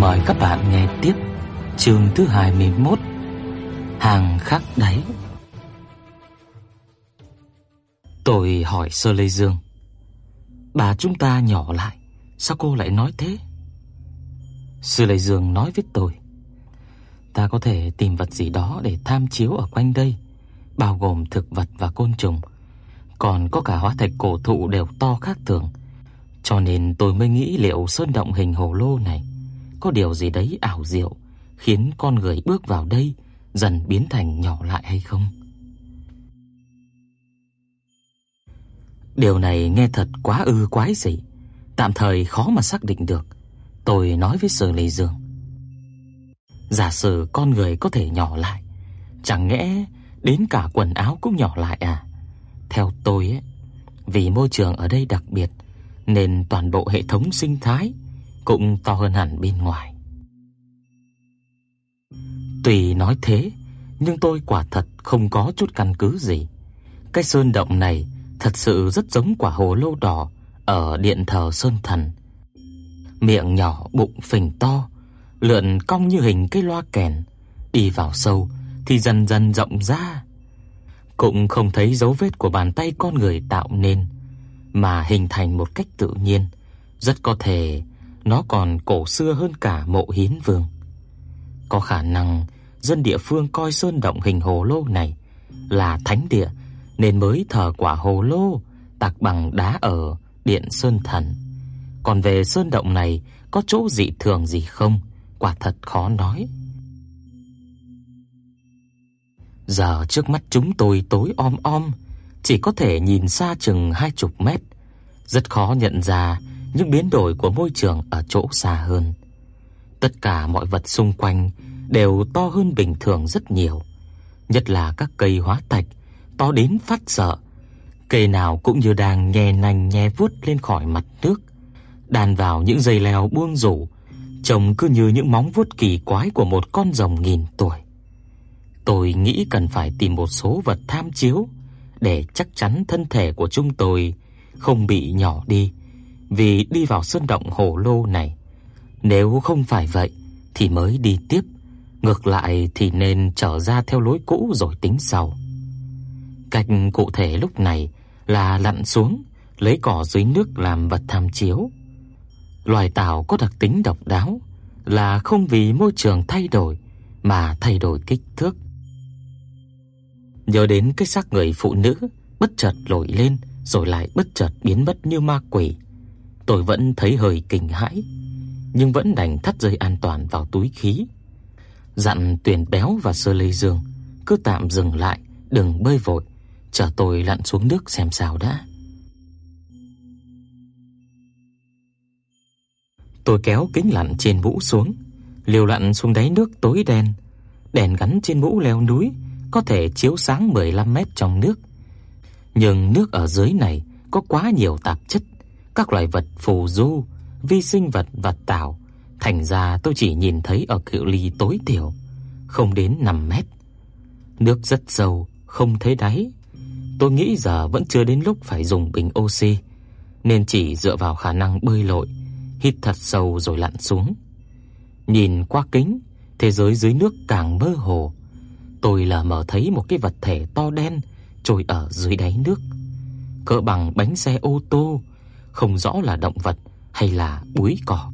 Mời các bạn nghe tiếp chương thứ 21 Hàng khắc đáy. Tôi hỏi Sơ Lê Dương, Bà chúng ta nhỏ lại, Sao cô lại nói thế? Sư Lê Dương nói với tôi, Ta có thể tìm vật gì đó để tham chiếu ở quanh đây, Bao gồm thực vật và côn trùng, Còn có cả hóa thạch cổ thụ đều to khác thường. Cho nên tôi mới nghĩ liệu sơn động hình hồ lô này có điều gì đấy ảo diệu khiến con người bước vào đây dần biến thành nhỏ lại hay không? Điều này nghe thật quá ư quái dị, tạm thời khó mà xác định được. Tôi nói với Sở Lệ Dương. Giả sử con người có thể nhỏ lại, chẳng nhẽ đến cả quần áo cũng nhỏ lại à? Theo tôi ấy, vì môi trường ở đây đặc biệt nên toàn bộ hệ thống sinh thái cũng to hơn hẳn bên ngoài. Tùy nói thế, nhưng tôi quả thật không có chút căn cứ gì. Cái sơn động này thật sự rất giống quả hồ lô đỏ ở điện thờ Sơn Thần. Miệng nhỏ, bụng phình to, lượn cong như hình cái loa kèn, đi vào sâu thì dần dần rộng ra. Cũng không thấy dấu vết của bàn tay con người tạo nên, mà hình thành một cách tự nhiên, rất có thể nó còn cổ xưa hơn cả mộ Hiến Vương. Có khả năng dân địa phương coi sơn động hình hồ lô này là thánh địa nên mới thờ quả hồ lô tạc bằng đá ở điện sơn thần. Còn về sơn động này có chỗ dị thường gì không, quả thật khó nói. Giờ trước mắt chúng tôi tối om om, chỉ có thể nhìn xa chừng hai chục mét, rất khó nhận ra những biến đổi của môi trường ở chỗ xa hơn. Tất cả mọi vật xung quanh đều to hơn bình thường rất nhiều, nhất là các cây hóa thạch to đến phát sợ. Cây nào cũng như đang nhè nành nhè vuốt lên khỏi mặt nước, đan vào những dây leo buông rủ, trông cứ như những móng vuốt kỳ quái của một con rồng nghìn tuổi. Tôi nghĩ cần phải tìm một số vật tham chiếu để chắc chắn thân thể của chúng tôi không bị nhỏ đi vì đi vào sơn động hồ lô này. Nếu không phải vậy thì mới đi tiếp, ngược lại thì nên trở ra theo lối cũ rồi tính sau. Cách cụ thể lúc này là lặn xuống, lấy cỏ dưới nước làm vật tham chiếu. Loài tảo có đặc tính độc đáo là không vì môi trường thay đổi mà thay đổi kích thước. Nhớ đến cái xác người phụ nữ bất chợt nổi lên rồi lại bất chợt biến mất như ma quỷ. Tôi vẫn thấy hơi kinh hãi, nhưng vẫn đành thắt dây an toàn vào túi khí. Dặn tuyền Béo và Sơ Lê Dương cứ tạm dừng lại, đừng bơi vội, chờ tôi lặn xuống nước xem sao đã. Tôi kéo kính lặn trên mũ xuống, liều lặn xuống đáy nước tối đen, đèn gắn trên mũ leo núi có thể chiếu sáng 15 mét trong nước. Nhưng nước ở dưới này có quá nhiều tạp chất các loài vật phù du, vi sinh vật và tảo, thành ra tôi chỉ nhìn thấy ở cự ly tối thiểu, không đến 5 mét. Nước rất sâu, không thấy đáy. Tôi nghĩ giờ vẫn chưa đến lúc phải dùng bình oxy, nên chỉ dựa vào khả năng bơi lội, hít thật sâu rồi lặn xuống. Nhìn qua kính, thế giới dưới nước càng mơ hồ. Tôi lờ mờ thấy một cái vật thể to đen trôi ở dưới đáy nước, cỡ bằng bánh xe ô tô không rõ là động vật hay là búi cỏ.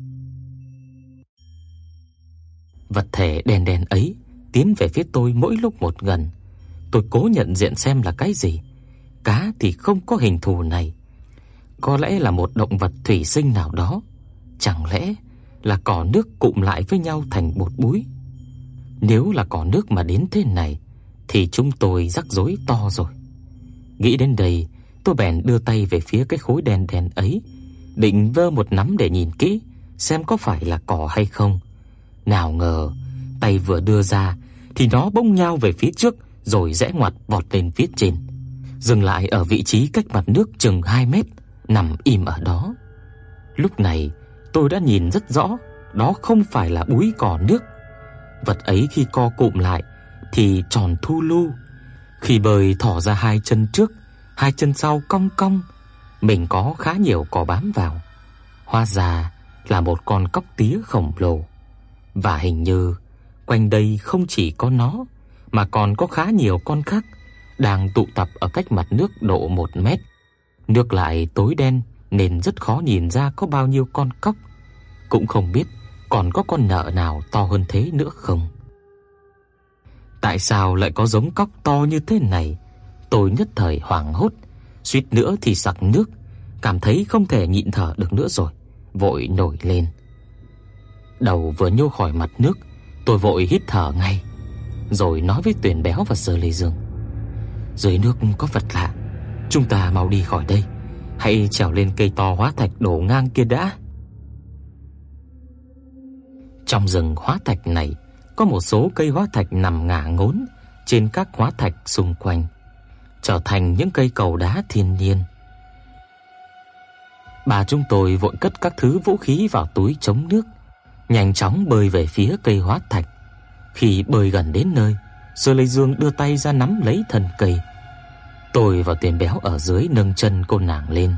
Vật thể đen đen ấy tiến về phía tôi mỗi lúc một gần. Tôi cố nhận diện xem là cái gì. Cá thì không có hình thù này. Có lẽ là một động vật thủy sinh nào đó. Chẳng lẽ là cỏ nước cụm lại với nhau thành bột búi? Nếu là cỏ nước mà đến thế này thì chúng tôi rắc rối to rồi. Nghĩ đến đây, Tôi bèn đưa tay về phía cái khối đen đen ấy, định vơ một nắm để nhìn kỹ xem có phải là cỏ hay không. Nào ngờ, tay vừa đưa ra thì nó bỗng nhào về phía trước rồi rẽ ngoặt vọt lên phía trên, dừng lại ở vị trí cách mặt nước chừng 2 mét, nằm im ở đó. Lúc này, tôi đã nhìn rất rõ, đó không phải là búi cỏ nước. Vật ấy khi co cụm lại thì tròn thu lu, khi bơi thỏ ra hai chân trước, hai chân sau cong cong, mình có khá nhiều cỏ bám vào. Hóa ra là một con cóc tía khổng lồ. Và hình như quanh đây không chỉ có nó mà còn có khá nhiều con khác đang tụ tập ở cách mặt nước độ 1 mét. Nước lại tối đen nên rất khó nhìn ra có bao nhiêu con cóc, cũng không biết còn có con nợ nào to hơn thế nữa không. Tại sao lại có giống cóc to như thế này? Tôi nhất thời hoảng hốt, suýt nữa thì sặc nước, cảm thấy không thể nhịn thở được nữa rồi, vội nổi lên. Đầu vừa nhô khỏi mặt nước, tôi vội hít thở ngay, rồi nói với Tuyền Béo và Sơ Lê Dương: "Dưới nước có vật lạ, chúng ta mau đi khỏi đây, hãy trèo lên cây to hóa thạch đổ ngang kia đã." Trong rừng hóa thạch này có một số cây hóa thạch nằm ngả ngốn trên các hóa thạch xung quanh, trở thành những cây cầu đá thiên nhiên. Bà chúng tôi vội cất các thứ vũ khí vào túi chống nước, nhanh chóng bơi về phía cây hóa thạch. Khi bơi gần đến nơi, Sơ Lê Dương đưa tay ra nắm lấy thân cây. Tôi và Tiền Béo ở dưới nâng chân cô nàng lên,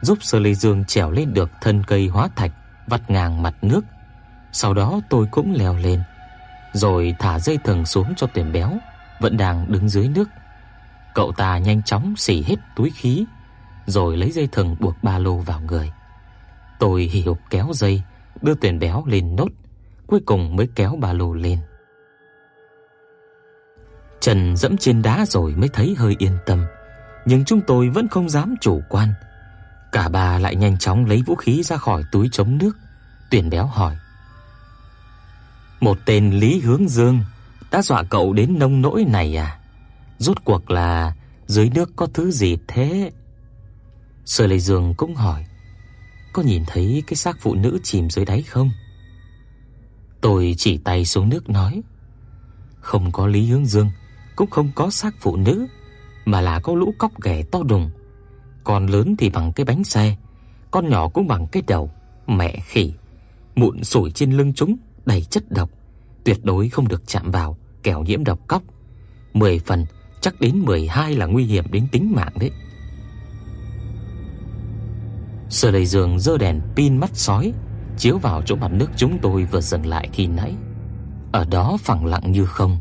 giúp Sơ Lê Dương trèo lên được thân cây hóa thạch vắt ngang mặt nước. Sau đó tôi cũng leo lên rồi thả dây thừng xuống cho tiền béo vẫn đang đứng dưới nước. Cậu ta nhanh chóng xỉ hết túi khí, rồi lấy dây thừng buộc ba lô vào người. Tôi hì hục kéo dây, đưa tuyển béo lên nốt, cuối cùng mới kéo ba lô lên. Trần dẫm trên đá rồi mới thấy hơi yên tâm, nhưng chúng tôi vẫn không dám chủ quan. Cả ba lại nhanh chóng lấy vũ khí ra khỏi túi chống nước. Tuyển béo hỏi: một tên Lý Hướng Dương đã dọa cậu đến nông nỗi này à? Rốt cuộc là dưới nước có thứ gì thế? Sở Lệ Dương cũng hỏi, có nhìn thấy cái xác phụ nữ chìm dưới đáy không? Tôi chỉ tay xuống nước nói, không có Lý Hướng Dương, cũng không có xác phụ nữ, mà là có lũ cóc ghẻ to đùng. Con lớn thì bằng cái bánh xe, con nhỏ cũng bằng cái đầu, mẹ khỉ. Mụn sủi trên lưng chúng đầy chất độc, tuyệt đối không được chạm vào, kẻo nhiễm độc cóc. 10 phần, chắc đến 12 là nguy hiểm đến tính mạng đấy. Sở Lệ giường giơ đèn pin mắt sói chiếu vào chỗ mặt nước chúng tôi vừa dừng lại khi nãy. Ở đó phẳng lặng như không,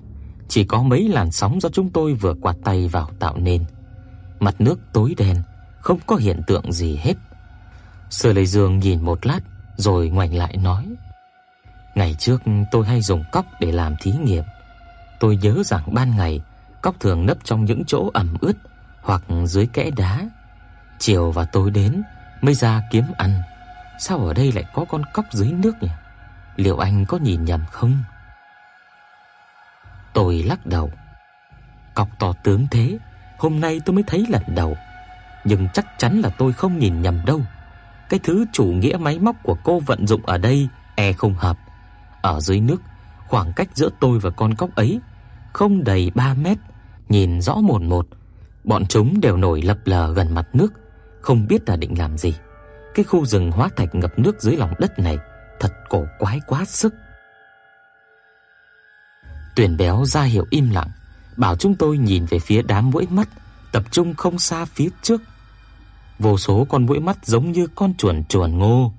chỉ có mấy làn sóng do chúng tôi vừa quạt tay vào tạo nên. Mặt nước tối đen, không có hiện tượng gì hết. Sở Lệ giường nhìn một lát rồi ngoảnh lại nói: Ngày trước tôi hay dùng cóc để làm thí nghiệm. Tôi nhớ rằng ban ngày cóc thường nấp trong những chỗ ẩm ướt hoặc dưới kẽ đá. Chiều và tối đến mới ra kiếm ăn. Sao ở đây lại có con cóc dưới nước nhỉ? Liệu anh có nhìn nhầm không? Tôi lắc đầu. Cóc to tướng thế, hôm nay tôi mới thấy lần đầu. Nhưng chắc chắn là tôi không nhìn nhầm đâu. Cái thứ chủ nghĩa máy móc của cô vận dụng ở đây e không hợp ở dưới nước, khoảng cách giữa tôi và con cóc ấy không đầy 3 mét, nhìn rõ mồn một, bọn chúng đều nổi lập lờ gần mặt nước, không biết là định làm gì. Cái khu rừng hóa thạch ngập nước dưới lòng đất này thật cổ quái quá sức. Tuyển béo ra hiệu im lặng, bảo chúng tôi nhìn về phía đám muỗi mắt tập trung không xa phía trước. Vô số con muỗi mắt giống như con chuồn chuồn ngô,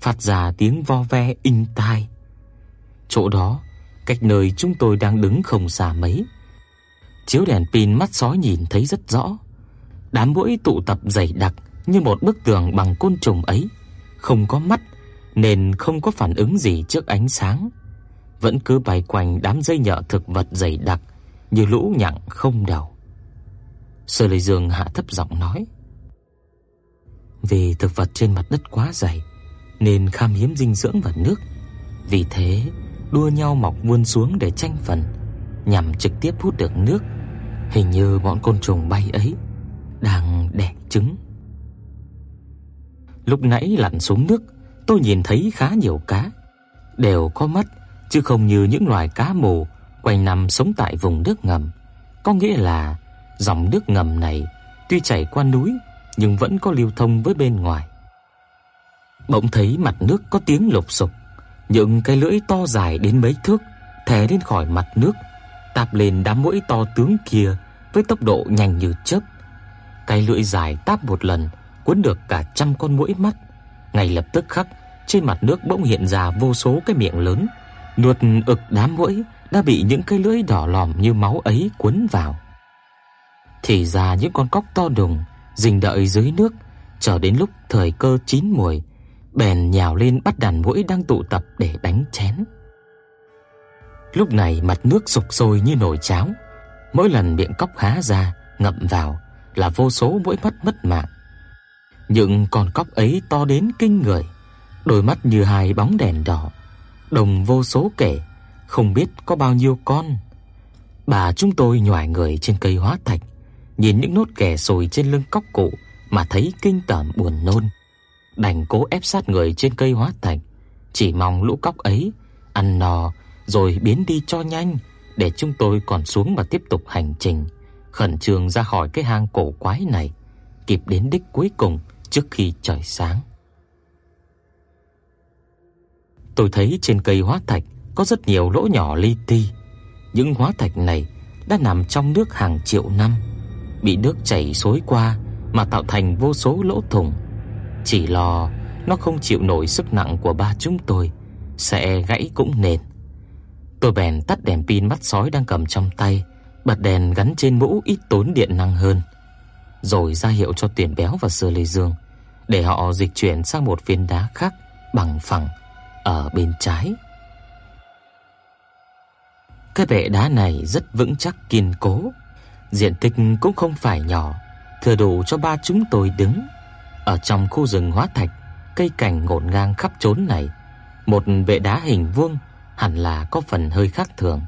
phát ra tiếng vo ve inh tai. Chỗ đó, cách nơi chúng tôi đang đứng không xa mấy. Chiếu đèn pin mắt sói nhìn thấy rất rõ. Đám muỗi tụ tập dày đặc như một bức tường bằng côn trùng ấy, không có mắt nên không có phản ứng gì trước ánh sáng, vẫn cứ bay quanh đám dây nhợ thực vật dày đặc như lũ nhặng không đầu. Sơ Lệ Dương hạ thấp giọng nói: "Vì thực vật trên mặt đất quá dày nên khan hiếm dinh dưỡng và nước, vì thế đua nhau mọc vươn xuống để tranh phần, nhằm trực tiếp hút được nước. Hình như bọn côn trùng bay ấy đang đẻ trứng. Lúc nãy lặn xuống nước, tôi nhìn thấy khá nhiều cá, đều có mắt, chứ không như những loài cá mù quanh năm sống tại vùng nước ngầm. Có nghĩa là dòng nước ngầm này tuy chảy qua núi nhưng vẫn có lưu thông với bên ngoài. Bỗng thấy mặt nước có tiếng lục sục, những cái lưỡi to dài đến mấy thước thè lên khỏi mặt nước, táp lên đám muỗi to tướng kia với tốc độ nhanh như chớp. Cái lưỡi dài táp một lần cuốn được cả trăm con muỗi mắt. Ngay lập tức khắc, trên mặt nước bỗng hiện ra vô số cái miệng lớn, nuốt ực đám muỗi đã bị những cái lưỡi đỏ lòm như máu ấy cuốn vào. Thì ra những con cóc to đùng rình đợi dưới nước, chờ đến lúc thời cơ chín muồi, bèn nhào lên bắt đàn muỗi đang tụ tập để đánh chén. Lúc này mặt nước sục sôi như nồi cháo, mỗi lần miệng cóc há ra, ngậm vào là vô số mũi mắt mất mạng. Những con cóc ấy to đến kinh người, đôi mắt như hai bóng đèn đỏ, đồng vô số kể, không biết có bao nhiêu con. Bà chúng tôi nhòi người trên cây hóa thạch, nhìn những nốt kẻ sồi trên lưng cóc cụ mà thấy kinh tởm buồn nôn. Đành cố ép sát người trên cây hóa thạch, chỉ mong lũ cóc ấy ăn no rồi biến đi cho nhanh để chúng tôi còn xuống mà tiếp tục hành trình, khẩn trương ra khỏi cái hang cổ quái này, kịp đến đích cuối cùng trước khi trời sáng. Tôi thấy trên cây hóa thạch có rất nhiều lỗ nhỏ li ti. Những hóa thạch này đã nằm trong nước hàng triệu năm, bị nước chảy xối qua mà tạo thành vô số lỗ thủng. Chỉ lo nó không chịu nổi sức nặng của ba chúng tôi, sẽ gãy cũng nên. Tôi bèn tắt đèn pin mắt sói đang cầm trong tay, bật đèn gắn trên mũ ít tốn điện năng hơn, rồi ra hiệu cho Tiền Béo và Sơ Lê Dương để họ dịch chuyển sang một viên đá khác bằng phẳng ở bên trái. Cái bệ đá này rất vững chắc kiên cố, diện tích cũng không phải nhỏ, thừa đủ cho ba chúng tôi đứng. Ở trong khu rừng hóa thạch, cây cảnh ngổn ngang khắp chốn này, một bệ đá hình vuông hẳn là có phần hơi khác thường.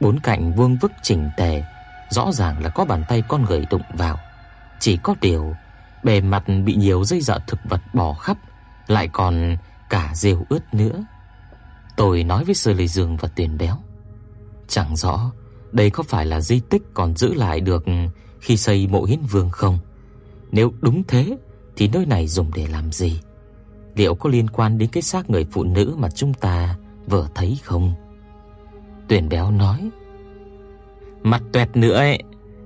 Bốn cạnh vuông vức chỉnh tề, rõ ràng là có bàn tay con người đụng vào. Chỉ có điều, bề mặt bị nhiều dây dợ thực vật bò khắp, lại còn cả rêu ướt nữa. Tôi nói với Sơ Lệ Dương và Tiền Béo, chẳng rõ đây có phải là di tích còn giữ lại được khi xây mộ Hiến Vương không? Nếu đúng thế thì nơi này dùng để làm gì? Liệu có liên quan đến cái xác người phụ nữ mà chúng ta vừa thấy không? Tuyền Béo nói. Mặt tuẹt nữa ấy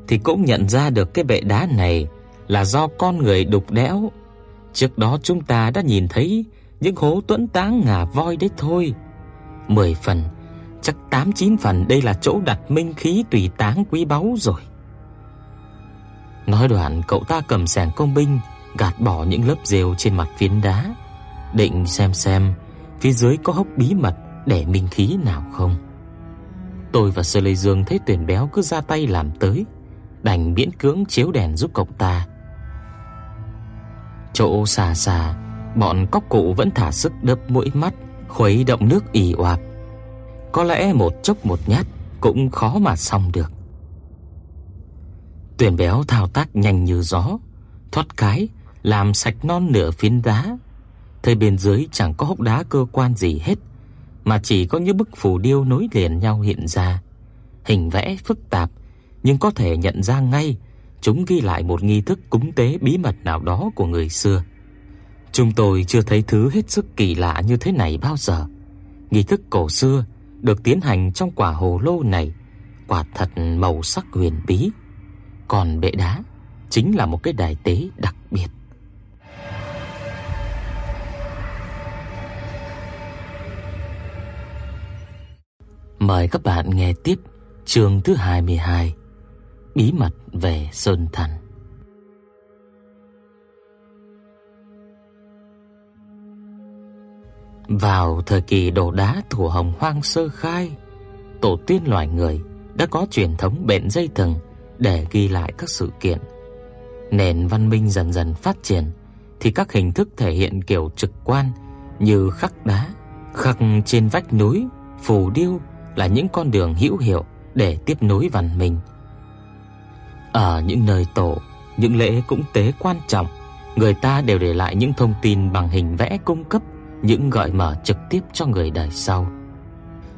thì cũng nhận ra được cái bệ đá này là do con người đục đẽo. Trước đó chúng ta đã nhìn thấy những hố tuẫn táng ngà voi đấy thôi. Mười phần, chắc tám chín phần đây là chỗ đặt minh khí tùy táng quý báu rồi. Nói đoạn cậu ta cầm sàng công binh gạt bỏ những lớp rêu trên mặt phiến đá, định xem xem phía dưới có hốc bí mật để minh khí nào không. Tôi và Sơ Lê Dương thấy Tuyển Béo cứ ra tay làm tới, đành miễn cưỡng chiếu đèn giúp cậu ta. Chỗ xà xà, bọn cóc cụ vẫn thả sức đập mũi mắt, khuấy động nước ì oạp. Có lẽ một chốc một nhát cũng khó mà xong được. Tuyển béo thao tác nhanh như gió, thoát cái làm sạch non nửa phiến đá. Thấy bên dưới chẳng có hốc đá cơ quan gì hết, mà chỉ có những bức phù điêu nối liền nhau hiện ra. Hình vẽ phức tạp, nhưng có thể nhận ra ngay chúng ghi lại một nghi thức cúng tế bí mật nào đó của người xưa. Chúng tôi chưa thấy thứ hết sức kỳ lạ như thế này bao giờ. Nghi thức cổ xưa được tiến hành trong quả hồ lô này, quả thật màu sắc huyền bí. Còn bệ đá chính là một cái đài tế đặc biệt. Mời các bạn nghe tiếp chương thứ 22: Bí mật về Sơn Thần. Vào thời kỳ đổ đá thủ hồng hoang sơ khai, tổ tiên loài người đã có truyền thống bện dây thừng để ghi lại các sự kiện. Nền văn minh dần dần phát triển thì các hình thức thể hiện kiểu trực quan như khắc đá, khắc trên vách núi, phù điêu là những con đường hữu hiệu để tiếp nối văn minh. Ở những nơi tổ, những lễ cúng tế quan trọng, người ta đều để lại những thông tin bằng hình vẽ cung cấp những gợi mở trực tiếp cho người đời sau.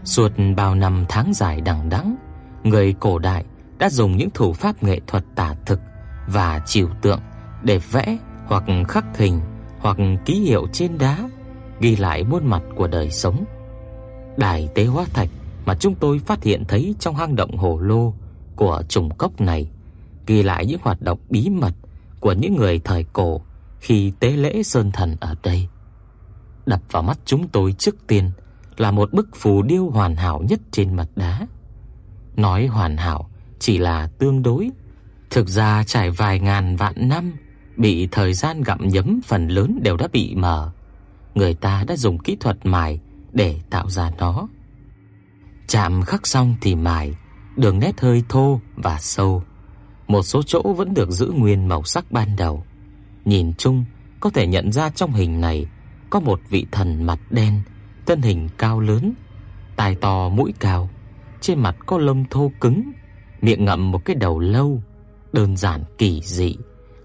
Suốt bao năm tháng dài đằng đẵng, người cổ đại đã dùng những thủ pháp nghệ thuật tả thực và trừu tượng để vẽ hoặc khắc hình hoặc ký hiệu trên đá, ghi lại muôn mặt của đời sống. Đài tế hóa thạch mà chúng tôi phát hiện thấy trong hang động hồ lô của trùng cốc này ghi lại những hoạt động bí mật của những người thời cổ khi tế lễ sơn thần ở đây. Đập vào mắt chúng tôi trước tiên là một bức phù điêu hoàn hảo nhất trên mặt đá. Nói hoàn hảo chỉ là tương đối, thực ra trải vài ngàn vạn năm, bị thời gian gặm nhấm phần lớn đều đã bị mờ. Người ta đã dùng kỹ thuật mài để tạo ra nó. Chạm khắc xong thì mài, đường nét hơi thô và sâu. Một số chỗ vẫn được giữ nguyên màu sắc ban đầu. Nhìn chung có thể nhận ra trong hình này có một vị thần mặt đen, thân hình cao lớn, tai to mũi cao, trên mặt có lông thô cứng, miệng ngậm một cái đầu lâu, đơn giản kỳ dị,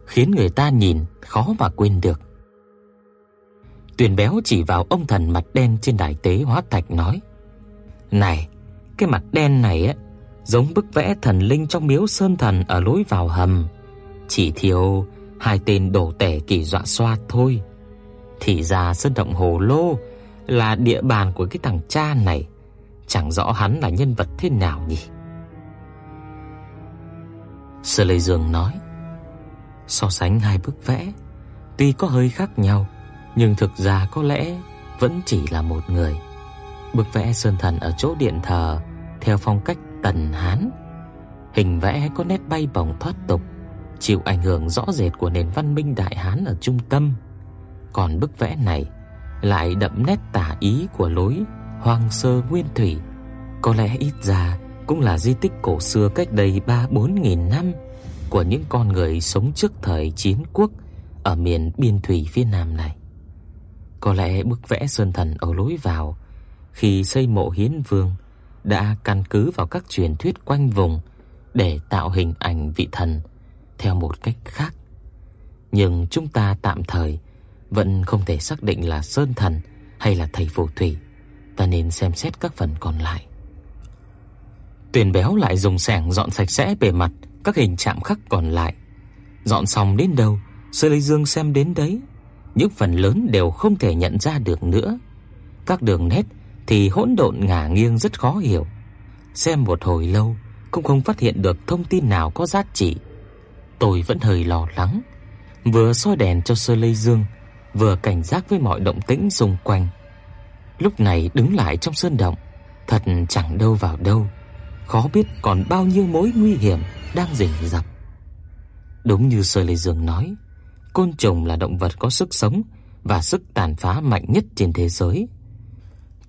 khiến người ta nhìn khó mà quên được. Tuyền béo chỉ vào ông thần mặt đen trên đài tế hóa thạch nói: "Này, cái mặt đen này á, giống bức vẽ thần linh trong miếu sơn thần ở lối vào hầm, chỉ thiếu hai tên đổ tể kỳ dọa xoa thôi. Thì ra sơn động hồ lô là địa bàn của cái thằng cha này, chẳng rõ hắn là nhân vật thế nào nhỉ?" Sở Lệ Dương nói: "So sánh hai bức vẽ, tuy có hơi khác nhau, nhưng thực ra có lẽ vẫn chỉ là một người. Bức vẽ sơn thần ở chỗ điện thờ theo phong cách Tần Hán. Hình vẽ có nét bay bổng thoát tục, chịu ảnh hưởng rõ rệt của nền văn minh Đại Hán ở trung tâm. Còn bức vẽ này lại đậm nét tả ý của lối hoang sơ nguyên thủy, có lẽ ít ra cũng là di tích cổ xưa cách đây 3-4 nghìn năm của những con người sống trước thời chiến quốc ở miền biên thủy phía nam này. Có lẽ bức vẽ sơn thần ở lối vào khi xây mộ hiến vương đã căn cứ vào các truyền thuyết quanh vùng để tạo hình ảnh vị thần theo một cách khác. Nhưng chúng ta tạm thời vẫn không thể xác định là sơn thần hay là thầy phù thủy, ta nên xem xét các phần còn lại. Tuyền béo lại dùng xẻng dọn sạch sẽ bề mặt các hình chạm khắc còn lại. Dọn xong đến đâu, Sơ Lê Dương xem đến đấy, những phần lớn đều không thể nhận ra được nữa. Các đường nét thì hỗn độn ngả nghiêng rất khó hiểu. Xem một hồi lâu cũng không phát hiện được thông tin nào có giá trị. Tôi vẫn hơi lo lắng, vừa soi đèn cho Sơ lây Dương, vừa cảnh giác với mọi động tĩnh xung quanh. Lúc này đứng lại trong sơn động, thật chẳng đâu vào đâu, khó biết còn bao nhiêu mối nguy hiểm đang rình rập. Đúng như Sơ Lê Dương nói, côn trùng là động vật có sức sống và sức tàn phá mạnh nhất trên thế giới.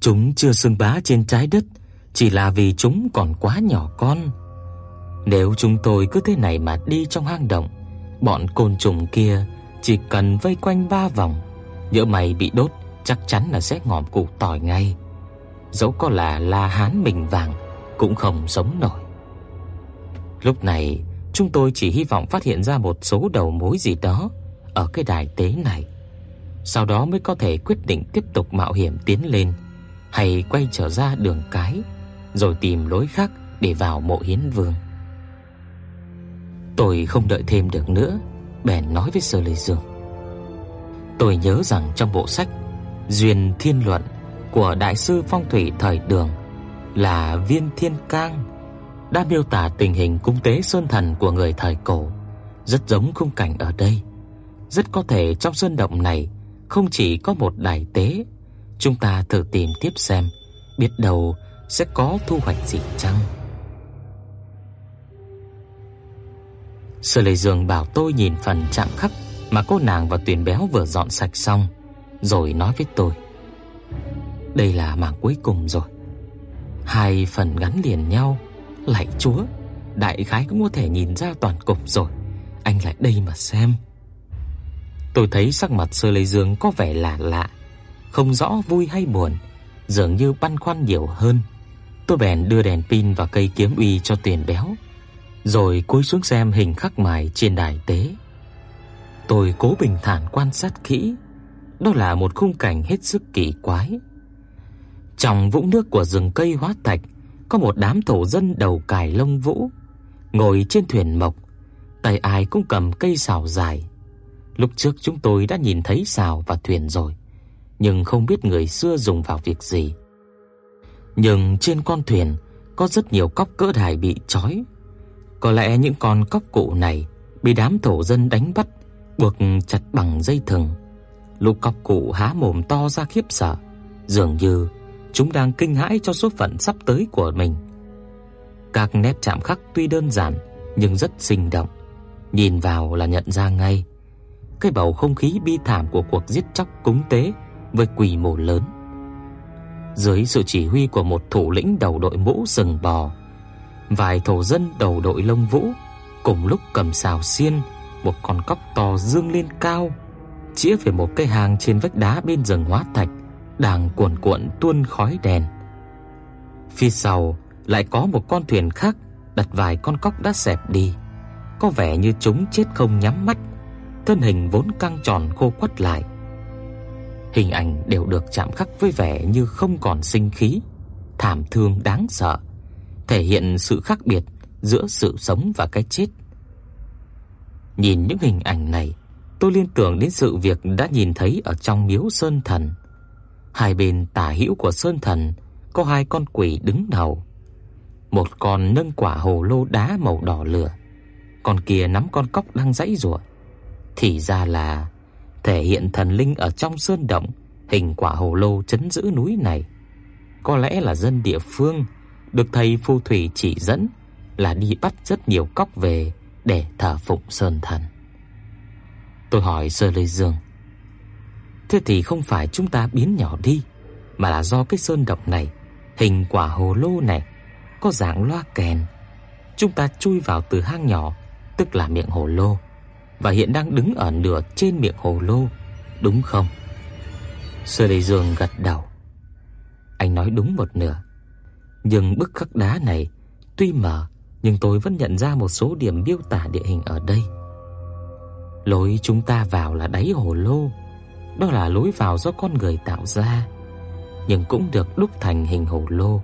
Chúng chưa xưng bá trên trái đất chỉ là vì chúng còn quá nhỏ con. Nếu chúng tôi cứ thế này mà đi trong hang động, bọn côn trùng kia chỉ cần vây quanh ba vòng, nhỡ mày bị đốt chắc chắn là sẽ ngòm củ tỏi ngay. Dẫu có là La Hán mình vàng cũng không sống nổi. Lúc này, chúng tôi chỉ hy vọng phát hiện ra một số đầu mối gì đó ở cái đài tế này. Sau đó mới có thể quyết định tiếp tục mạo hiểm tiến lên hay quay trở ra đường cái rồi tìm lối khác để vào mộ Hiến Vương. Tôi không đợi thêm được nữa, bèn nói với Sở Lê Dương. Tôi nhớ rằng trong bộ sách Duyên Thiên Luận của đại sư phong thủy thời Đường là Viên Thiên Cang đã miêu tả tình hình cung tế sơn thần của người thời cổ, rất giống khung cảnh ở đây. Rất có thể trong sơn động này không chỉ có một đài tế, chúng ta thử tìm tiếp xem, biết đâu sẽ có thu hoạch gì chăng. Sở Lệ Dương bảo tôi nhìn phần chạm khắc mà cô nàng và Tuyền Béo vừa dọn sạch xong, rồi nói với tôi: "Đây là mảng cuối cùng rồi. Hai phần gắn liền nhau, lạy Chúa, đại khái cũng có thể nhìn ra toàn cục rồi. Anh lại đây mà xem." Tôi thấy sắc mặt Sơ Lê Dương có vẻ lạ lạ, không rõ vui hay buồn, dường như băn khoăn nhiều hơn. Tôi bèn đưa đèn pin và cây kiếm uy cho Tiền Béo, rồi cúi xuống xem hình khắc mài trên đài tế. Tôi cố bình thản quan sát kỹ, đó là một khung cảnh hết sức kỳ quái. Trong vũng nước của rừng cây hóa thạch, có một đám thổ dân đầu cài lông vũ, ngồi trên thuyền mộc, tay ai cũng cầm cây sào dài. Lúc trước chúng tôi đã nhìn thấy sào và thuyền rồi, nhưng không biết người xưa dùng vào việc gì. Nhưng trên con thuyền có rất nhiều cóc cỡ đại bị trói. Có lẽ những con cóc cụ này bị đám thổ dân đánh bắt, buộc chặt bằng dây thừng. Lúc cóc cụ há mồm to ra khiếp sợ, dường như chúng đang kinh hãi cho số phận sắp tới của mình. Các nét chạm khắc tuy đơn giản nhưng rất sinh động, nhìn vào là nhận ra ngay cái bầu không khí bi thảm của cuộc giết chóc cúng tế với quy mô lớn. Dưới sự chỉ huy của một thủ lĩnh đầu đội mũ sừng bò, vài thổ dân đầu đội lông vũ cùng lúc cầm sào xiên, một con cóc to dương lên cao, chĩa về một cây hàng trên vách đá bên rừng hóa thạch đang cuồn cuộn tuôn khói đèn. Phía sau lại có một con thuyền khác đặt vài con cóc đã xẹp đi, có vẻ như chúng chết không nhắm mắt, thân hình vốn căng tròn khô quắt lại. Hình ảnh đều được chạm khắc với vẻ như không còn sinh khí, thảm thương đáng sợ, thể hiện sự khác biệt giữa sự sống và cái chết. Nhìn những hình ảnh này, tôi liên tưởng đến sự việc đã nhìn thấy ở trong miếu Sơn Thần. Hai bên tả hữu của Sơn Thần có hai con quỷ đứng đầu. Một con nâng quả hồ lô đá màu đỏ lửa, còn kia nắm con cóc đang giãy giụa. Thì ra là thể hiện thần linh ở trong sơn động, hình quả hồ lô trấn giữ núi này. Có lẽ là dân địa phương được thầy phù thủy chỉ dẫn là đi bắt rất nhiều cóc về để thờ phụng sơn thần. Tôi hỏi Sơ Lê Dương, thế thì không phải chúng ta biến nhỏ đi, mà là do cái sơn động này, hình quả hồ lô này có dạng loa kèn. Chúng ta chui vào từ hang nhỏ, tức là miệng hồ lô, và hiện đang đứng ở nửa trên miệng hồ lô, đúng không? Sơ Lệ Dương gật đầu. Anh nói đúng một nửa. Nhưng bức khắc đá này tuy mờ nhưng tôi vẫn nhận ra một số điểm miêu tả địa hình ở đây. Lối chúng ta vào là đáy hồ lô, đó là lối vào do con người tạo ra, nhưng cũng được đúc thành hình hồ lô,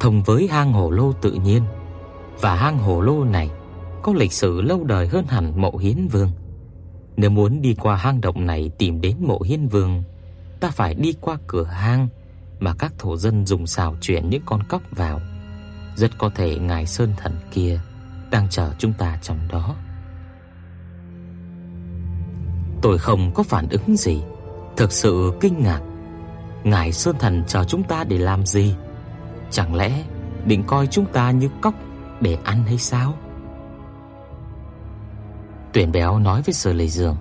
thông với hang hồ lô tự nhiên. Và hang hồ lô này có lịch sử lâu đời hơn hẳn mộ Hiến Vương. Nếu muốn đi qua hang động này tìm đến mộ Hiến Vương, ta phải đi qua cửa hang mà các thổ dân dùng xào chuyển những con cóc vào. Rất có thể ngài Sơn Thần kia đang chờ chúng ta trong đó. Tôi không có phản ứng gì, thực sự kinh ngạc. Ngài Sơn Thần chờ chúng ta để làm gì? Chẳng lẽ định coi chúng ta như cóc để ăn hay sao? Tuyển béo nói với Sở Lệ Dương.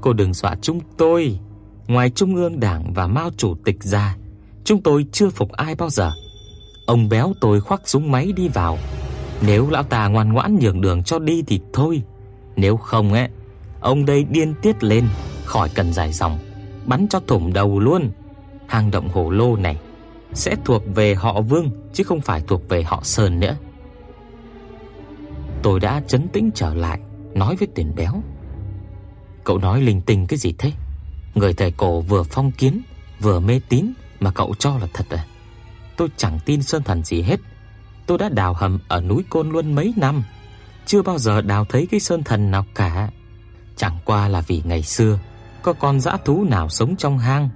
Cô đừng dọa chúng tôi, ngoài Trung ương Đảng và Mao chủ tịch ra, chúng tôi chưa phục ai bao giờ. Ông béo tôi khoác súng máy đi vào. Nếu lão ta ngoan ngoãn nhường đường cho đi thì thôi, nếu không ấy, ông đây điên tiết lên, khỏi cần dài dòng, bắn cho thủng đầu luôn. Hang động hồ lô này sẽ thuộc về họ Vương chứ không phải thuộc về họ Sơn nữa. Tôi đã trấn tĩnh trở lại, nói với Tiền Béo. Cậu nói linh tinh cái gì thế? Người thầy cổ vừa phong kiến, vừa mê tín mà cậu cho là thật à? Tôi chẳng tin sơn thần gì hết. Tôi đã đào hầm ở núi Côn Luân mấy năm, chưa bao giờ đào thấy cái sơn thần nào cả. Chẳng qua là vì ngày xưa có con dã thú nào sống trong hang,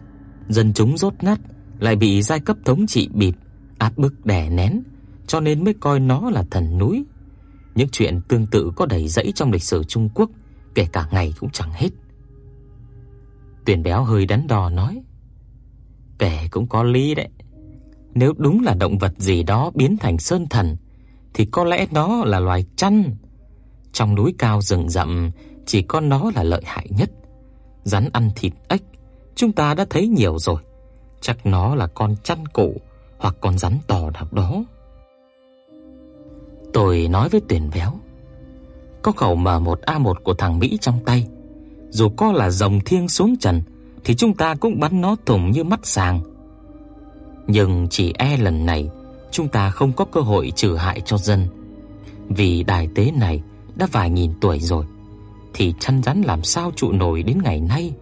dân chúng rốt nát lại bị giai cấp thống trị bịp áp bức đè nén, cho nên mới coi nó là thần núi. Những chuyện tương tự có đầy rẫy trong lịch sử Trung Quốc, kể cả ngày cũng chẳng hết. Tuyền béo hơi đắn đo nói: "Kể cũng có lý đấy. Nếu đúng là động vật gì đó biến thành sơn thần thì có lẽ nó là loài chăn. Trong núi cao rừng rậm chỉ có nó là lợi hại nhất. Rắn ăn thịt ếch chúng ta đã thấy nhiều rồi. Chắc nó là con chăn cổ hoặc con rắn to nào đó." Tôi nói với Tuyền Béo, có khẩu M1A1 của thằng Mỹ trong tay, dù có là rồng thiêng xuống trần thì chúng ta cũng bắn nó thủng như mắt sàng. Nhưng chỉ e lần này chúng ta không có cơ hội trừ hại cho dân. Vì đài tế này đã vài nghìn tuổi rồi thì chăn rắn làm sao trụ nổi đến ngày nay.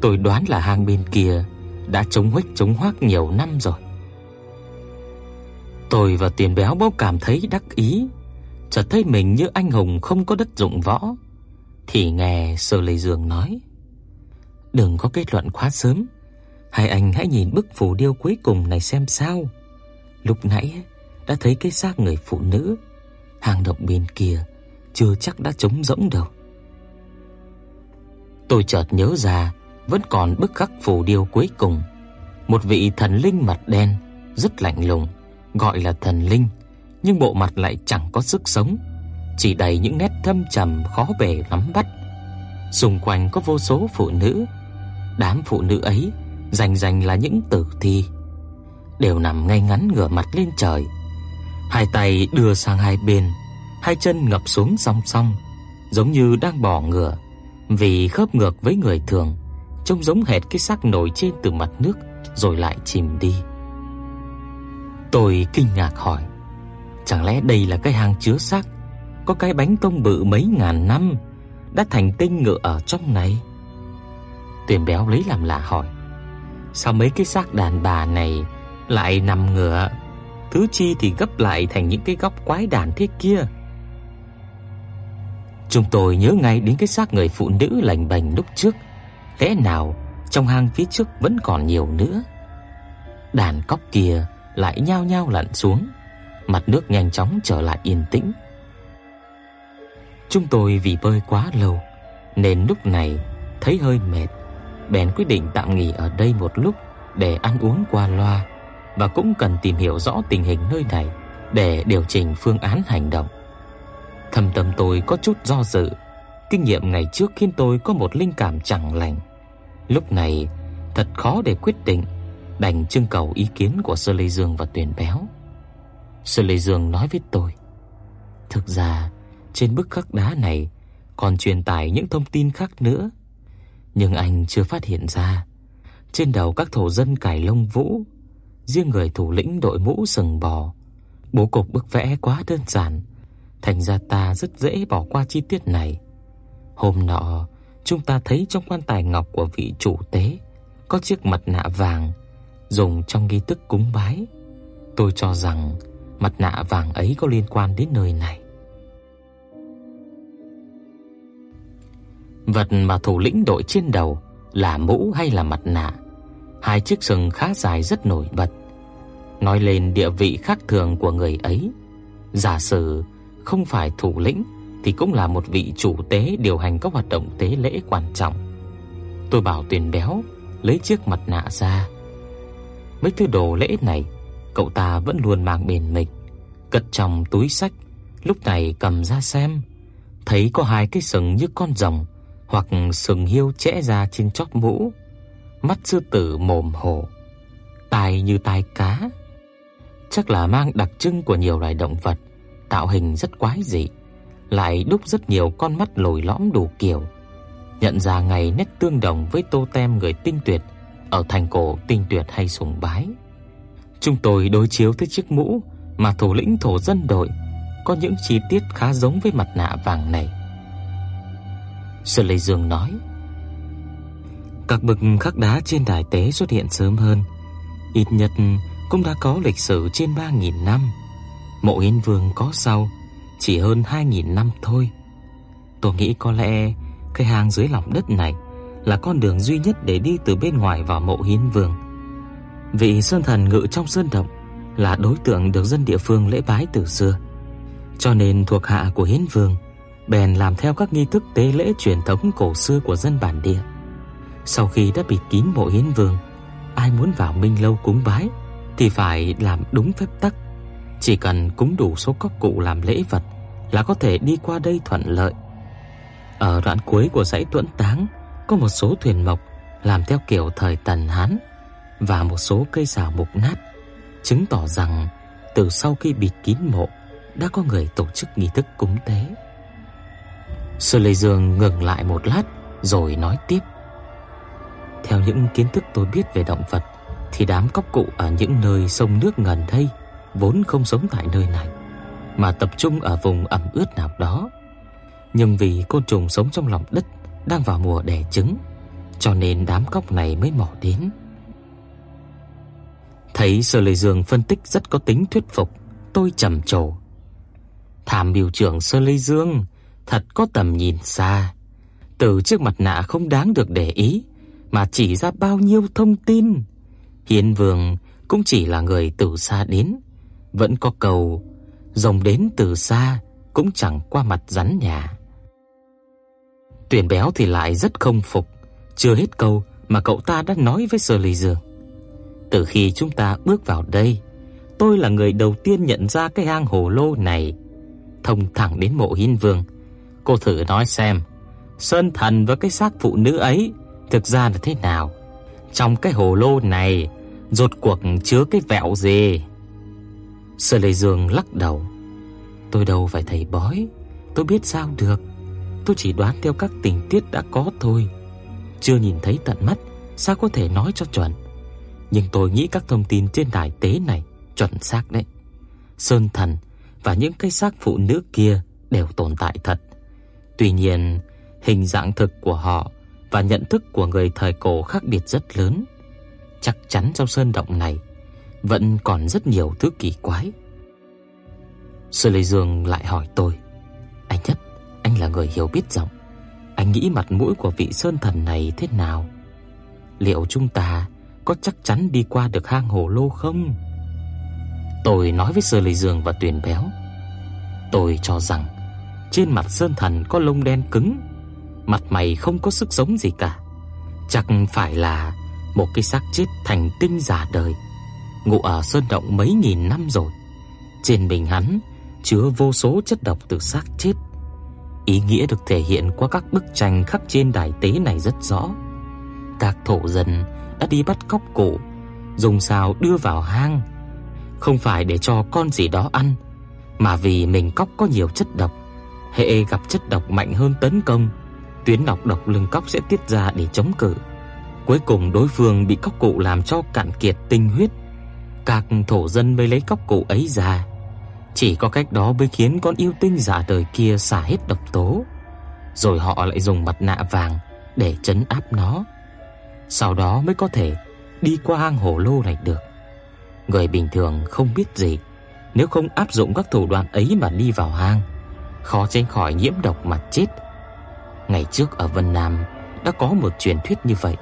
Tôi đoán là hang bên kia đã chống huếch chống hoác nhiều năm rồi. Tôi và Tiền Béo bỗng cảm thấy đắc ý, chợt thấy mình như anh hùng không có đất dụng võ. Thì nghe Sơ Lệ Dương nói: "Đừng có kết luận quá sớm, hai anh hãy nhìn bức phù điêu cuối cùng này xem sao." Lúc nãy đã thấy cái xác người phụ nữ, hang động bên kia chưa chắc đã trống rỗng đâu. Tôi chợt nhớ ra, vẫn còn bức khắc phù điêu cuối cùng, một vị thần linh mặt đen, rất lạnh lùng, gọi là thần linh, nhưng bộ mặt lại chẳng có sức sống, chỉ đầy những nét thâm trầm khó bề nắm bắt. Xung quanh có vô số phụ nữ, đám phụ nữ ấy rành rành là những tử thi, đều nằm ngay ngắn ngửa mặt lên trời, hai tay đưa sang hai bên, hai chân ngập xuống song song, giống như đang bò ngửa, vì khớp ngược với người thường, trông giống hệt cái xác nổi trên từ mặt nước rồi lại chìm đi. Tôi kinh ngạc hỏi: Chẳng lẽ đây là cái hang chứa xác có cái bánh công bự mấy ngàn năm đã thành tinh ngựa ở trong này? Tuyền béo lấy làm lạ hỏi: Sao mấy cái xác đàn bà này lại nằm ngựa thứ chi thì gấp lại thành những cái góc quái đản thế kia? Chúng tôi nhớ ngay đến cái xác người phụ nữ lành bành lúc trước, lẽ nào trong hang phía trước vẫn còn nhiều nữa? Đàn cóc kia lại nhao nhao lặn xuống, mặt nước nhanh chóng trở lại yên tĩnh. Chúng tôi vì bơi quá lâu nên lúc này thấy hơi mệt, bèn quyết định tạm nghỉ ở đây một lúc để ăn uống qua loa và cũng cần tìm hiểu rõ tình hình nơi này để điều chỉnh phương án hành động. Thâm tâm tôi có chút do dự, kinh nghiệm ngày trước khiến tôi có một linh cảm chẳng lành. Lúc này thật khó để quyết định, đành trưng cầu ý kiến của Sơ Lê Dương và Tuyền Béo. Sơ Lê Dương nói với tôi: "Thực ra, trên bức khắc đá này còn truyền tải những thông tin khác nữa, nhưng anh chưa phát hiện ra. Trên đầu các thổ dân cải lông vũ, riêng người thủ lĩnh đội mũ sừng bò, bố cục bức vẽ quá đơn giản, thành ra ta rất dễ bỏ qua chi tiết này. Hôm nọ, chúng ta thấy trong quan tài ngọc của vị chủ tế có chiếc mặt nạ vàng dùng trong nghi thức cúng bái. Tôi cho rằng mặt nạ vàng ấy có liên quan đến nơi này. Vật mà thủ lĩnh đội trên đầu là mũ hay là mặt nạ? Hai chiếc sừng khá dài rất nổi bật, nói lên địa vị khác thường của người ấy. Giả sử không phải thủ lĩnh thì cũng là một vị chủ tế điều hành các hoạt động tế lễ quan trọng. Tôi bảo Tuyền Béo lấy chiếc mặt nạ ra. Mấy thứ đồ lễ này cậu ta vẫn luôn mang bên mình, cất trong túi sách, lúc này cầm ra xem, thấy có hai cái sừng như con rồng hoặc sừng hiêu chẽ ra trên chóp mũ, mắt sư tử mồm hổ, tai như tai cá. Chắc là mang đặc trưng của nhiều loài động vật, tạo hình rất quái dị, lại đúc rất nhiều con mắt lồi lõm đủ kiểu. Nhận ra ngày nét tương đồng với tô tem người tinh tuyệt ở thành cổ tinh tuyệt hay sùng bái. Chúng tôi đối chiếu với chiếc mũ mà thủ lĩnh thổ dân đội có những chi tiết khá giống với mặt nạ vàng này. Sở Lê Dương nói: Các bậc khắc đá trên đài tế xuất hiện sớm hơn, ít nhất cũng đã có lịch sử trên 3000 năm. Mộ Hiến Vương có sau chỉ hơn 2000 năm thôi. Tôi nghĩ có lẽ cái hang dưới lòng đất này là con đường duy nhất để đi từ bên ngoài vào mộ Hiến Vương. Vị sơn thần ngự trong sơn động là đối tượng được dân địa phương lễ bái từ xưa. Cho nên thuộc hạ của Hiến Vương bèn làm theo các nghi thức tế lễ truyền thống cổ xưa của dân bản địa. Sau khi đã bịt kín mộ Hiến Vương, ai muốn vào Minh lâu cúng bái thì phải làm đúng phép tắc chỉ cần cúng đủ số cốc cụ làm lễ vật là có thể đi qua đây thuận lợi. Ở đoạn cuối của dãy Tuẫn Táng có một số thuyền mộc làm theo kiểu thời Tần Hán và một số cây xào mục nát, chứng tỏ rằng từ sau khi bịt kín mộ đã có người tổ chức nghi thức cúng tế. Sơ Lê Dương ngừng lại một lát rồi nói tiếp. Theo những kiến thức tôi biết về động vật thì đám cóc cụ ở những nơi sông nước gần đây vốn không sống tại nơi này mà tập trung ở vùng ẩm ướt nào đó. Nhưng vì côn trùng sống trong lòng đất đang vào mùa đẻ trứng, cho nên đám cóc này mới mò đến. Thấy Sở Lệ Dương phân tích rất có tính thuyết phục, tôi trầm trồ. Tham biểu trưởng Sơ Lê Dương thật có tầm nhìn xa. Từ chiếc mặt nạ không đáng được để ý mà chỉ ra bao nhiêu thông tin. Hiến Vương cũng chỉ là người từ xa đến, vẫn có cầu rồng đến từ xa cũng chẳng qua mặt rắn nhà. Tuyển béo thì lại rất không phục, chưa hết câu mà cậu ta đã nói với Sở Lý Dương. Từ khi chúng ta bước vào đây, tôi là người đầu tiên nhận ra cái hang hồ lô này, thông thẳng đến mộ Hiên Vương. Cô thử nói xem, Sơn Thần và cái xác phụ nữ ấy thực ra là thế nào? Trong cái hồ lô này, rốt cuộc chứa cái vẹo gì? Sở Lệ Dương lắc đầu. Tôi đâu phải thầy bói, tôi biết sao được. Tôi chỉ đoán theo các tình tiết đã có thôi. Chưa nhìn thấy tận mắt, sao có thể nói cho chuẩn? Nhưng tôi nghĩ các thông tin trên đài tế này chuẩn xác đấy. Sơn thần và những cái xác phụ nữ kia đều tồn tại thật. Tuy nhiên, hình dạng thực của họ và nhận thức của người thời cổ khác biệt rất lớn. Chắc chắn trong sơn động này vẫn còn rất nhiều thứ kỳ quái. Sư Lê Dương lại hỏi tôi: "Anh Nhất, anh là người hiểu biết rộng, anh nghĩ mặt mũi của vị sơn thần này thế nào? Liệu chúng ta có chắc chắn đi qua được hang hồ lô không?" Tôi nói với Sơ Lệ Dương và Tuyền Béo, tôi cho rằng trên mặt sơn thần có lông đen cứng, mặt mày không có sức sống gì cả. Chắc phải là một cái xác chết thành tinh giả đời, ngủ ở sơn động mấy nghìn năm rồi. Trên mình hắn chứa vô số chất độc từ xác chết. Ý nghĩa được thể hiện qua các bức tranh khắc trên đài tế này rất rõ. Các thổ dân đã đi bắt cóc cụ, dùng xào đưa vào hang, không phải để cho con gì đó ăn, mà vì mình cóc có nhiều chất độc. Hệ gặp chất độc mạnh hơn tấn công, tuyến độc độc lưng cóc sẽ tiết ra để chống cự. Cuối cùng đối phương bị cóc cụ làm cho cạn kiệt tinh huyết. Các thổ dân mới lấy cóc cụ ấy ra. Chỉ có cách đó mới khiến con yêu tinh giả đời kia xả hết độc tố. Rồi họ lại dùng mặt nạ vàng để trấn áp nó. Sau đó mới có thể đi qua hang hổ lô này được. Người bình thường không biết gì, nếu không áp dụng các thủ đoạn ấy mà đi vào hang, khó tránh khỏi nhiễm độc mà chết. Ngày trước ở Vân Nam đã có một truyền thuyết như vậy,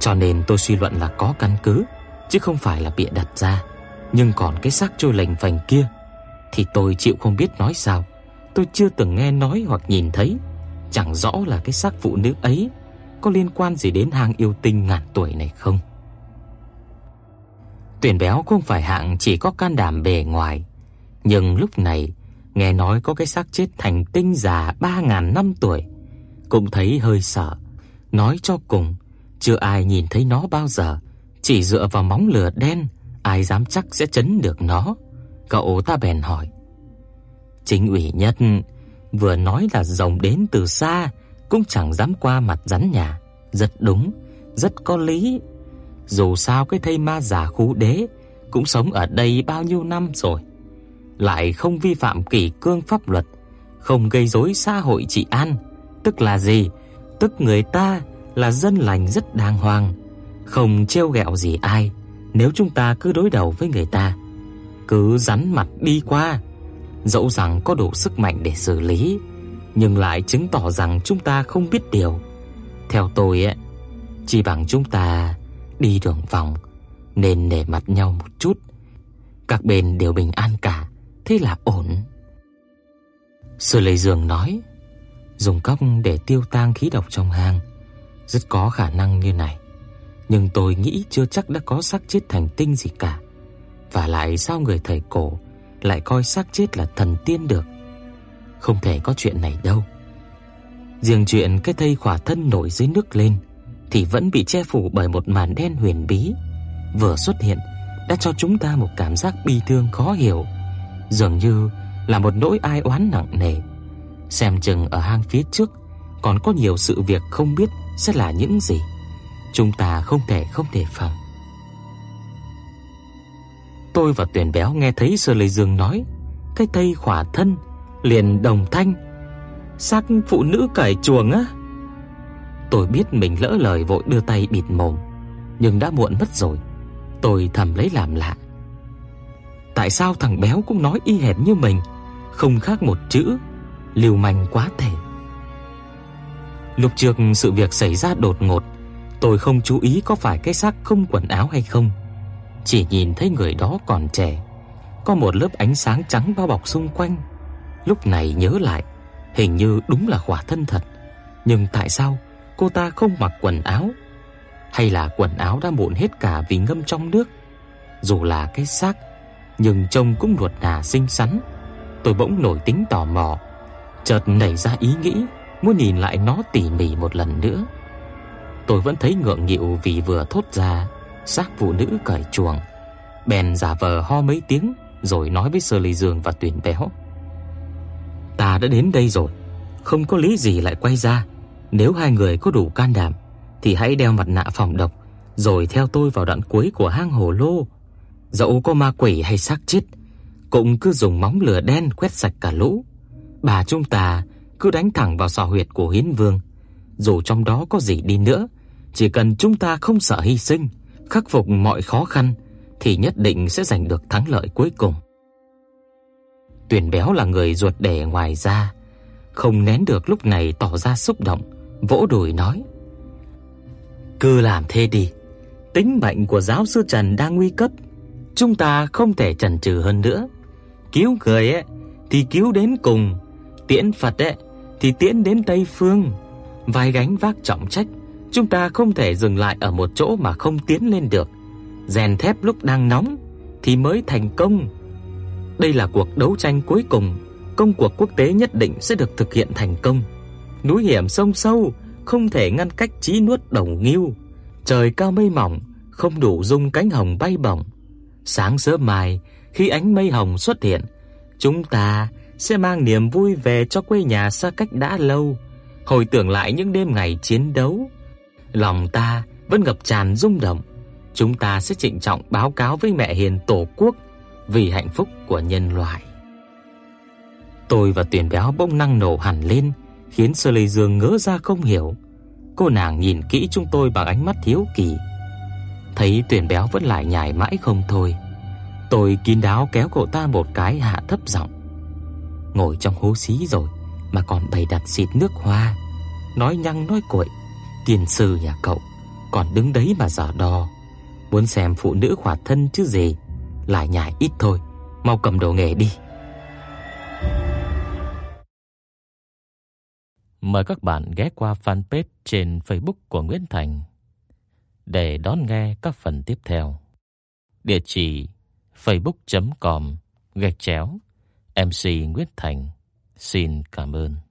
cho nên tôi suy luận là có căn cứ, chứ không phải là bịa đặt ra. Nhưng còn cái xác trôi lềnh phành kia thì tôi chịu không biết nói sao. Tôi chưa từng nghe nói hoặc nhìn thấy, chẳng rõ là cái xác phụ nữ ấy có liên quan gì đến hang yêu tinh ngàn tuổi này không. Tuyển béo không phải hạng chỉ có can đảm bề ngoài, nhưng lúc này nghe nói có cái xác chết thành tinh già 3000 năm tuổi, cũng thấy hơi sợ. Nói cho cùng, chưa ai nhìn thấy nó bao giờ, chỉ dựa vào móng lửa đen, ai dám chắc sẽ chấn được nó. Cậu ta bèn hỏi: "Chính ủy nhất vừa nói là rồng đến từ xa, cũng chẳng dám qua mặt rắn nhà." Rất đúng, rất có lý. Dù sao cái thây ma giả khu đế cũng sống ở đây bao nhiêu năm rồi, lại không vi phạm kỷ cương pháp luật, không gây rối xã hội trị an, tức là gì? Tức người ta là dân lành rất đàng hoàng, không trêu ghẹo gì ai. Nếu chúng ta cứ đối đầu với người ta, cứ rắn mặt đi qua, dẫu rằng có đủ sức mạnh để xử lý, nhưng lại chứng tỏ rằng chúng ta không biết điều. Theo tôi ấy, chỉ bằng chúng ta đi đường vòng nên nể mặt nhau một chút. Các bên đều bình an cả, thế là ổn. Sư Lệ Dương nói, dùng cốc để tiêu tang khí độc trong hang, rất có khả năng như này. Nhưng tôi nghĩ chưa chắc đã có xác chết thành tinh gì cả. Và lại sao người thời cổ lại coi xác chết là thần tiên được? Không thể có chuyện này đâu. Riêng chuyện cái thây khỏa thân nổi dưới nước lên thì vẫn bị che phủ bởi một màn đen huyền bí vừa xuất hiện đã cho chúng ta một cảm giác bi thương khó hiểu, dường như là một nỗi ai oán nặng nề. Xem chừng ở hang phía trước còn có nhiều sự việc không biết sẽ là những gì. Chúng ta không thể không đề phòng. Tôi và Tuyển Béo nghe thấy Sơ Lê Dương nói, cái tây khỏa thân liền đồng thanh, xác phụ nữ cải chuồng á. Tôi biết mình lỡ lời vội đưa tay bịt mồm, nhưng đã muộn mất rồi. Tôi thầm lấy làm lạ. Tại sao thằng béo cũng nói y hệt như mình, không khác một chữ, liều manh quá thể. Lúc trước sự việc xảy ra đột ngột, tôi không chú ý có phải cái xác không quần áo hay không, chỉ nhìn thấy người đó còn trẻ, có một lớp ánh sáng trắng bao bọc xung quanh. Lúc này nhớ lại, hình như đúng là khỏa thân thật, nhưng tại sao cô ta không mặc quần áo? Hay là quần áo đã mụn hết cả vì ngâm trong nước? Dù là cái xác, nhưng trông cũng ruột nà xinh xắn. Tôi bỗng nổi tính tò mò, chợt nảy ra ý nghĩ muốn nhìn lại nó tỉ mỉ một lần nữa. Tôi vẫn thấy ngượng nghịu vì vừa thốt ra xác phụ nữ cởi chuồng, bèn giả vờ ho mấy tiếng rồi nói với Sơ Ly Dương và Tuyển Béo: "Ta đã đến đây rồi, không có lý gì lại quay ra, nếu hai người có đủ can đảm thì hãy đeo mặt nạ phòng độc rồi theo tôi vào đoạn cuối của hang hồ lô. Dẫu có ma quỷ hay xác chết, cũng cứ dùng móng lửa đen quét sạch cả lũ. Bà chúng ta cứ đánh thẳng vào sọ huyệt của Hiến Vương, dù trong đó có gì đi nữa, chỉ cần chúng ta không sợ hy sinh, khắc phục mọi khó khăn thì nhất định sẽ giành được thắng lợi cuối cùng. Tuyển Béo là người ruột đẻ ngoài ra không nén được lúc này tỏ ra xúc động, vỗ đùi nói: "Cứ làm thế đi, tính mệnh của giáo sư Trần đang nguy cấp, chúng ta không thể chần chừ hơn nữa. Cứu người ấy thì cứu đến cùng, tiễn Phật ấy thì tiễn đến Tây phương, vai gánh vác trọng trách, chúng ta không thể dừng lại ở một chỗ mà không tiến lên được. Rèn thép lúc đang nóng thì mới thành công. Đây là cuộc đấu tranh cuối cùng, công cuộc quốc tế nhất định sẽ được thực hiện thành công. Núi hiểm sông sâu, không thể ngăn cách chí nuốt đồng nghiêu. Trời cao mây mỏng, không đủ dung cánh hồng bay bổng. Sáng sớm mai, khi ánh mây hồng xuất hiện, chúng ta sẽ mang niềm vui về cho quê nhà xa cách đã lâu, hồi tưởng lại những đêm ngày chiến đấu. Lòng ta vẫn ngập tràn rung động. Chúng ta sẽ trịnh trọng báo cáo với mẹ hiền Tổ quốc vì hạnh phúc của nhân loại. Tôi và Tuyển Béo bỗng năng nổ hẳn lên, khiến Sơ Lê Dương ngỡ ra không hiểu. Cô nàng nhìn kỹ chúng tôi bằng ánh mắt hiếu kỳ. Thấy Tuyển Béo vẫn lại nhảy mãi không thôi, tôi kín đáo kéo cậu ta một cái hạ thấp giọng ngồi trong hố xí rồi mà còn bày đặt xịt nước hoa, nói nhăng nói cuội, tiền sư nhà cậu còn đứng đấy mà dò đo, muốn xem phụ nữ khỏa thân chứ gì, lại nhại ít thôi, mau cầm đồ nghề đi. Mời các bạn ghé qua fanpage trên Facebook của Nguyễn Thành để đón nghe các phần tiếp theo. Địa chỉ facebook.com gạch chéo MC Nguyễn Thành. Xin cảm ơn.